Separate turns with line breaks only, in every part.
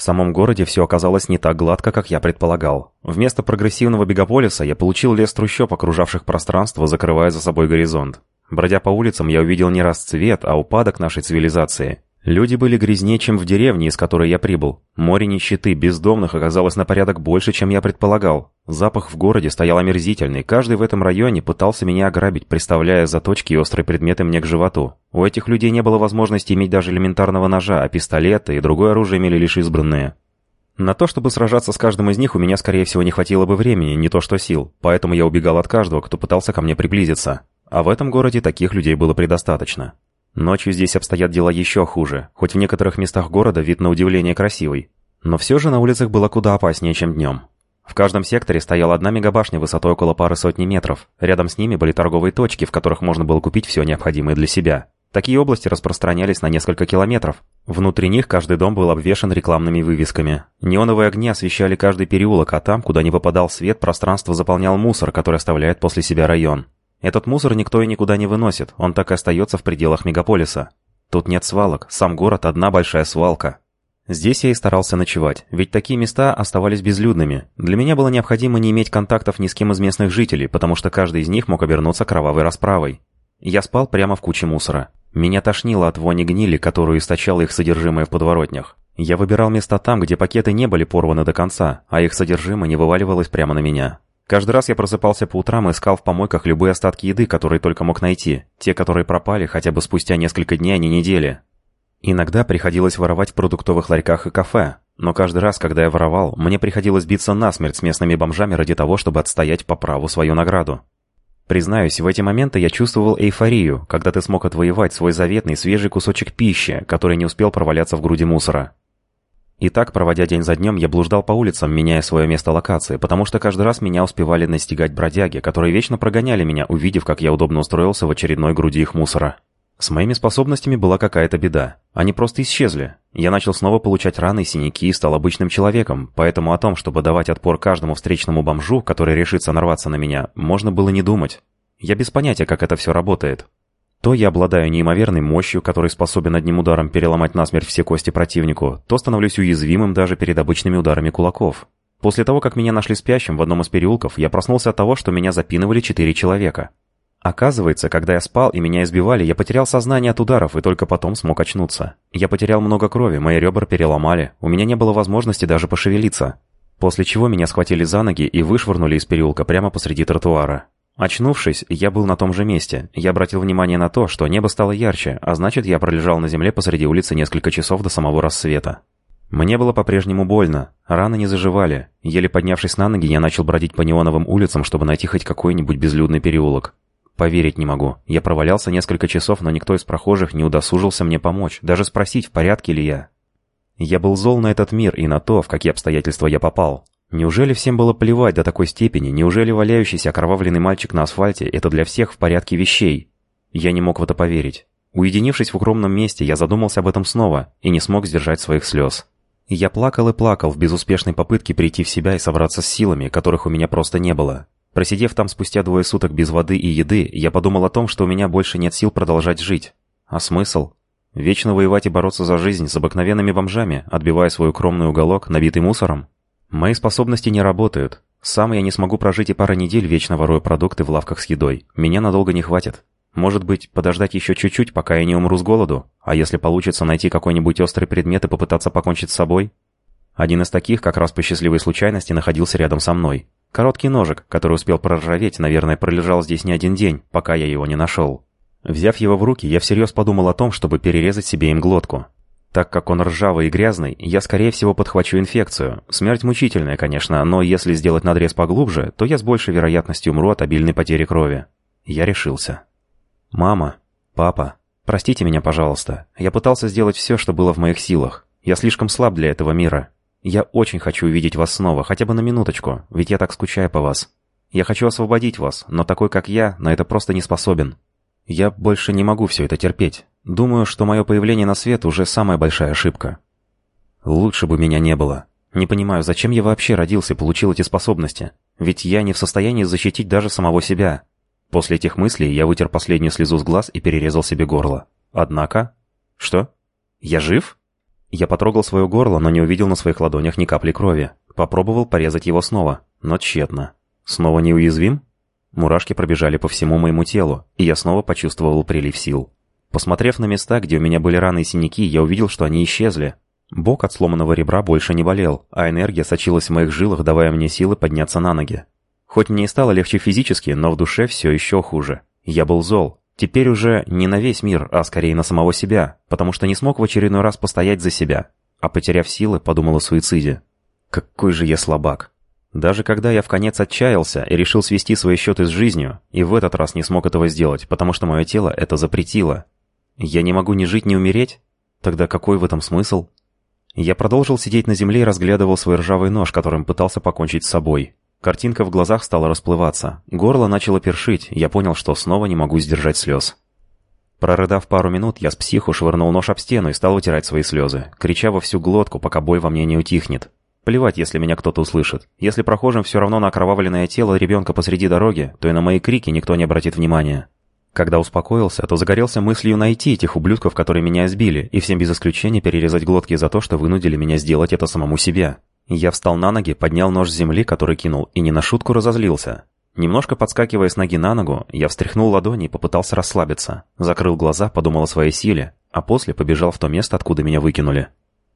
В самом городе все оказалось не так гладко, как я предполагал. Вместо прогрессивного бегаполиса я получил лес трущоб, окружавших пространство, закрывая за собой горизонт. Бродя по улицам, я увидел не расцвет, а упадок нашей цивилизации. Люди были грязнее, чем в деревне, из которой я прибыл. Море нищеты, бездомных оказалось на порядок больше, чем я предполагал. Запах в городе стоял омерзительный. Каждый в этом районе пытался меня ограбить, приставляя заточки и острые предметы мне к животу. У этих людей не было возможности иметь даже элементарного ножа, а пистолеты и другое оружие имели лишь избранные. На то, чтобы сражаться с каждым из них, у меня, скорее всего, не хватило бы времени, не то что сил. Поэтому я убегал от каждого, кто пытался ко мне приблизиться. А в этом городе таких людей было предостаточно. Ночью здесь обстоят дела еще хуже, хоть в некоторых местах города вид на удивление красивый. Но все же на улицах было куда опаснее, чем днем. В каждом секторе стояла одна мегабашня высотой около пары сотни метров. Рядом с ними были торговые точки, в которых можно было купить все необходимое для себя. Такие области распространялись на несколько километров. Внутри них каждый дом был обвешан рекламными вывесками. Неоновые огни освещали каждый переулок, а там, куда не попадал свет, пространство заполнял мусор, который оставляет после себя район. Этот мусор никто и никуда не выносит, он так и остается в пределах мегаполиса. Тут нет свалок, сам город – одна большая свалка. Здесь я и старался ночевать, ведь такие места оставались безлюдными. Для меня было необходимо не иметь контактов ни с кем из местных жителей, потому что каждый из них мог обернуться кровавой расправой. Я спал прямо в куче мусора. Меня тошнило от вони гнили, которую источало их содержимое в подворотнях. Я выбирал места там, где пакеты не были порваны до конца, а их содержимое не вываливалось прямо на меня. Каждый раз я просыпался по утрам и искал в помойках любые остатки еды, которые только мог найти, те, которые пропали хотя бы спустя несколько дней, а не недели. Иногда приходилось воровать в продуктовых ларьках и кафе, но каждый раз, когда я воровал, мне приходилось биться насмерть с местными бомжами ради того, чтобы отстоять по праву свою награду. Признаюсь, в эти моменты я чувствовал эйфорию, когда ты смог отвоевать свой заветный свежий кусочек пищи, который не успел проваляться в груди мусора. И так, проводя день за днем, я блуждал по улицам, меняя свое место локации, потому что каждый раз меня успевали настигать бродяги, которые вечно прогоняли меня, увидев, как я удобно устроился в очередной груди их мусора. С моими способностями была какая-то беда. Они просто исчезли. Я начал снова получать раны, синяки и стал обычным человеком, поэтому о том, чтобы давать отпор каждому встречному бомжу, который решится нарваться на меня, можно было не думать. Я без понятия, как это все работает. То я обладаю неимоверной мощью, который способен одним ударом переломать насмерть все кости противнику, то становлюсь уязвимым даже перед обычными ударами кулаков. После того, как меня нашли спящим в одном из переулков, я проснулся от того, что меня запинывали четыре человека. Оказывается, когда я спал и меня избивали, я потерял сознание от ударов и только потом смог очнуться. Я потерял много крови, мои ребра переломали, у меня не было возможности даже пошевелиться. После чего меня схватили за ноги и вышвырнули из переулка прямо посреди тротуара. Очнувшись, я был на том же месте. Я обратил внимание на то, что небо стало ярче, а значит, я пролежал на земле посреди улицы несколько часов до самого рассвета. Мне было по-прежнему больно, раны не заживали. Еле поднявшись на ноги, я начал бродить по неоновым улицам, чтобы найти хоть какой-нибудь безлюдный переулок. Поверить не могу. Я провалялся несколько часов, но никто из прохожих не удосужился мне помочь, даже спросить, в порядке ли я. Я был зол на этот мир и на то, в какие обстоятельства я попал. Неужели всем было плевать до такой степени? Неужели валяющийся окровавленный мальчик на асфальте – это для всех в порядке вещей? Я не мог в это поверить. Уединившись в укромном месте, я задумался об этом снова и не смог сдержать своих слез. Я плакал и плакал в безуспешной попытке прийти в себя и собраться с силами, которых у меня просто не было. Просидев там спустя двое суток без воды и еды, я подумал о том, что у меня больше нет сил продолжать жить. А смысл? Вечно воевать и бороться за жизнь с обыкновенными бомжами, отбивая свой укромный уголок, набитый мусором? Мои способности не работают. Сам я не смогу прожить и пара недель, вечно воруя продукты в лавках с едой. Меня надолго не хватит. Может быть, подождать еще чуть-чуть, пока я не умру с голоду? А если получится найти какой-нибудь острый предмет и попытаться покончить с собой? Один из таких, как раз по счастливой случайности, находился рядом со мной. Короткий ножик, который успел проржаветь, наверное, пролежал здесь не один день, пока я его не нашел. Взяв его в руки, я всерьез подумал о том, чтобы перерезать себе им глотку. Так как он ржавый и грязный, я скорее всего подхвачу инфекцию. Смерть мучительная, конечно, но если сделать надрез поглубже, то я с большей вероятностью умру от обильной потери крови. Я решился. «Мама, папа, простите меня, пожалуйста. Я пытался сделать все, что было в моих силах. Я слишком слаб для этого мира. Я очень хочу увидеть вас снова, хотя бы на минуточку, ведь я так скучаю по вас. Я хочу освободить вас, но такой, как я, на это просто не способен. Я больше не могу все это терпеть. Думаю, что мое появление на свет уже самая большая ошибка. Лучше бы меня не было. Не понимаю, зачем я вообще родился получил эти способности. Ведь я не в состоянии защитить даже самого себя. После этих мыслей я вытер последнюю слезу с глаз и перерезал себе горло. Однако... Что? Я жив? Я потрогал свое горло, но не увидел на своих ладонях ни капли крови. Попробовал порезать его снова, но тщетно. Снова неуязвим? Мурашки пробежали по всему моему телу, и я снова почувствовал прилив сил. Посмотрев на места, где у меня были раны и синяки, я увидел, что они исчезли. Бок от сломанного ребра больше не болел, а энергия сочилась в моих жилах, давая мне силы подняться на ноги. Хоть мне и стало легче физически, но в душе все еще хуже. Я был зол. Теперь уже не на весь мир, а скорее на самого себя, потому что не смог в очередной раз постоять за себя. А потеряв силы, подумал о суициде. Какой же я слабак. Даже когда я в конец отчаялся и решил свести свои счеты с жизнью, и в этот раз не смог этого сделать, потому что мое тело это запретило. Я не могу ни жить, ни умереть? Тогда какой в этом смысл? Я продолжил сидеть на земле и разглядывал свой ржавый нож, которым пытался покончить с собой. Картинка в глазах стала расплываться. Горло начало першить, я понял, что снова не могу сдержать слез. Прорыдав пару минут, я с психу швырнул нож об стену и стал вытирать свои слезы, крича во всю глотку, пока боль во мне не утихнет. Плевать, если меня кто-то услышит. Если прохожим все равно на окровавленное тело ребенка посреди дороги, то и на мои крики никто не обратит внимания. Когда успокоился, то загорелся мыслью найти этих ублюдков, которые меня избили, и всем без исключения перерезать глотки за то, что вынудили меня сделать это самому себе. Я встал на ноги, поднял нож с земли, который кинул, и не на шутку разозлился. Немножко подскакивая с ноги на ногу, я встряхнул ладони и попытался расслабиться. Закрыл глаза, подумал о своей силе, а после побежал в то место, откуда меня выкинули.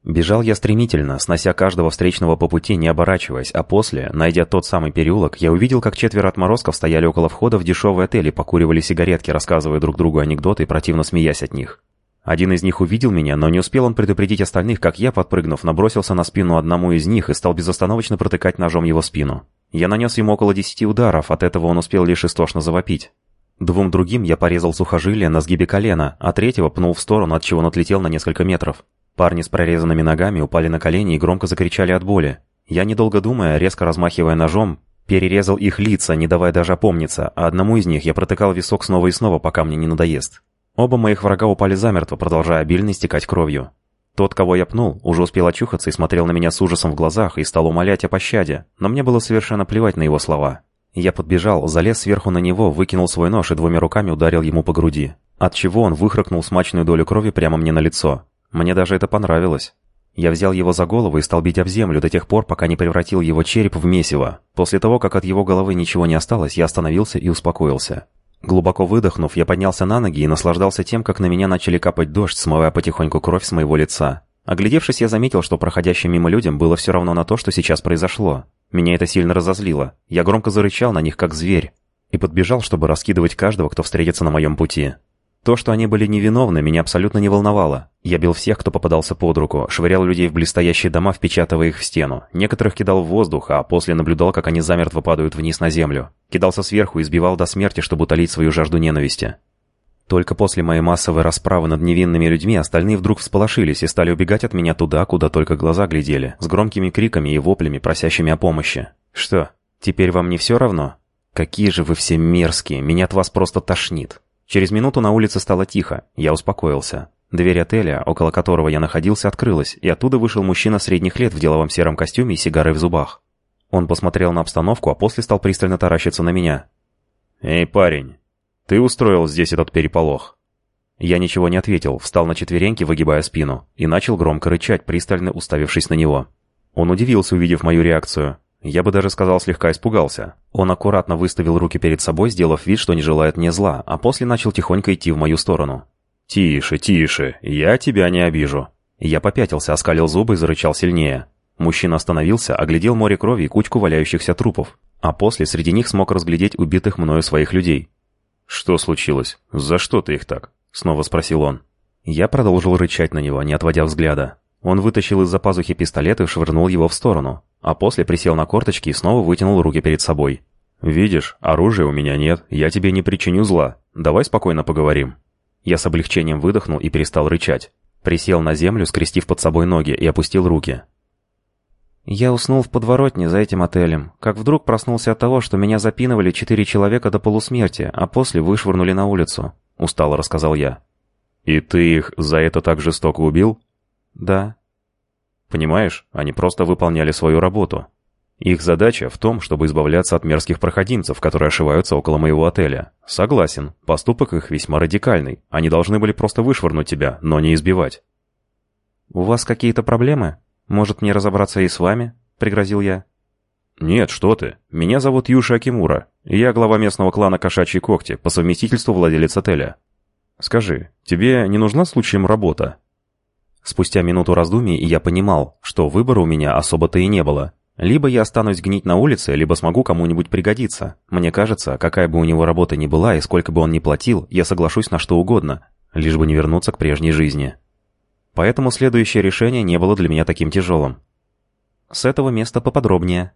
Бежал я стремительно, снося каждого встречного по пути, не оборачиваясь, а после, найдя тот самый переулок, я увидел, как четверо отморозков стояли около входа в дешевый отель и покуривали сигаретки, рассказывая друг другу анекдоты и противно смеясь от них. Один из них увидел меня, но не успел он предупредить остальных, как я, подпрыгнув, набросился на спину одному из них и стал безостановочно протыкать ножом его спину. Я нанес ему около десяти ударов, от этого он успел лишь истошно завопить. Двум другим я порезал сухожилие на сгибе колена, а третьего пнул в сторону, от чего он отлетел на несколько метров. Парни с прорезанными ногами упали на колени и громко закричали от боли. Я, недолго думая, резко размахивая ножом, перерезал их лица, не давая даже опомниться, а одному из них я протыкал висок снова и снова, пока мне не надоест. Оба моих врага упали замертво, продолжая обильно истекать кровью. Тот, кого я пнул, уже успел очухаться и смотрел на меня с ужасом в глазах и стал умолять о пощаде, но мне было совершенно плевать на его слова. Я подбежал, залез сверху на него, выкинул свой нож и двумя руками ударил ему по груди. От чего он выхракнул смачную долю крови прямо мне на лицо. Мне даже это понравилось. Я взял его за голову и стал бить об землю до тех пор, пока не превратил его череп в месиво. После того, как от его головы ничего не осталось, я остановился и успокоился. Глубоко выдохнув, я поднялся на ноги и наслаждался тем, как на меня начали капать дождь, смывая потихоньку кровь с моего лица. Оглядевшись, я заметил, что проходящим мимо людям было все равно на то, что сейчас произошло. Меня это сильно разозлило. Я громко зарычал на них, как зверь, и подбежал, чтобы раскидывать каждого, кто встретится на моем пути. То, что они были невиновны, меня абсолютно не волновало. Я бил всех, кто попадался под руку, швырял людей в блестящие дома, впечатывая их в стену. Некоторых кидал в воздух, а после наблюдал, как они замертво падают вниз на землю. Кидался сверху и сбивал до смерти, чтобы утолить свою жажду ненависти. Только после моей массовой расправы над невинными людьми остальные вдруг всполошились и стали убегать от меня туда, куда только глаза глядели, с громкими криками и воплями, просящими о помощи. Что, теперь вам не все равно? Какие же вы все мерзкие, меня от вас просто тошнит. Через минуту на улице стало тихо, я успокоился. Дверь отеля, около которого я находился, открылась, и оттуда вышел мужчина средних лет в деловом сером костюме и сигарой в зубах. Он посмотрел на обстановку, а после стал пристально таращиться на меня. «Эй, парень, ты устроил здесь этот переполох?» Я ничего не ответил, встал на четвереньки, выгибая спину, и начал громко рычать, пристально уставившись на него. Он удивился, увидев мою реакцию. Я бы даже сказал, слегка испугался. Он аккуратно выставил руки перед собой, сделав вид, что не желает мне зла, а после начал тихонько идти в мою сторону. «Тише, тише, я тебя не обижу». Я попятился, оскалил зубы и зарычал сильнее. Мужчина остановился, оглядел море крови и кучку валяющихся трупов, а после среди них смог разглядеть убитых мною своих людей. «Что случилось? За что ты их так?» — снова спросил он. Я продолжил рычать на него, не отводя взгляда. Он вытащил из-за пазухи пистолет и швырнул его в сторону, а после присел на корточки и снова вытянул руки перед собой. «Видишь, оружия у меня нет, я тебе не причиню зла. Давай спокойно поговорим». Я с облегчением выдохнул и перестал рычать. Присел на землю, скрестив под собой ноги, и опустил руки. Я уснул в подворотне за этим отелем, как вдруг проснулся от того, что меня запинывали четыре человека до полусмерти, а после вышвырнули на улицу. Устало рассказал я. «И ты их за это так жестоко убил?» «Да». «Понимаешь, они просто выполняли свою работу. Их задача в том, чтобы избавляться от мерзких проходимцев, которые ошиваются около моего отеля. Согласен, поступок их весьма радикальный. Они должны были просто вышвырнуть тебя, но не избивать». «У вас какие-то проблемы? Может, мне разобраться и с вами?» — пригрозил я.
«Нет, что ты. Меня зовут Юши Акимура, я глава местного клана Кошачьи Когти, по совместительству владелец отеля. Скажи, тебе не нужна случаем работа?»
Спустя минуту раздумий я понимал, что выбора у меня особо-то и не было. Либо я останусь гнить на улице, либо смогу кому-нибудь пригодиться. Мне кажется, какая бы у него работа ни была и сколько бы он ни платил, я соглашусь на что угодно, лишь бы не вернуться к прежней жизни. Поэтому следующее решение не было для меня таким тяжелым. «С этого места поподробнее»,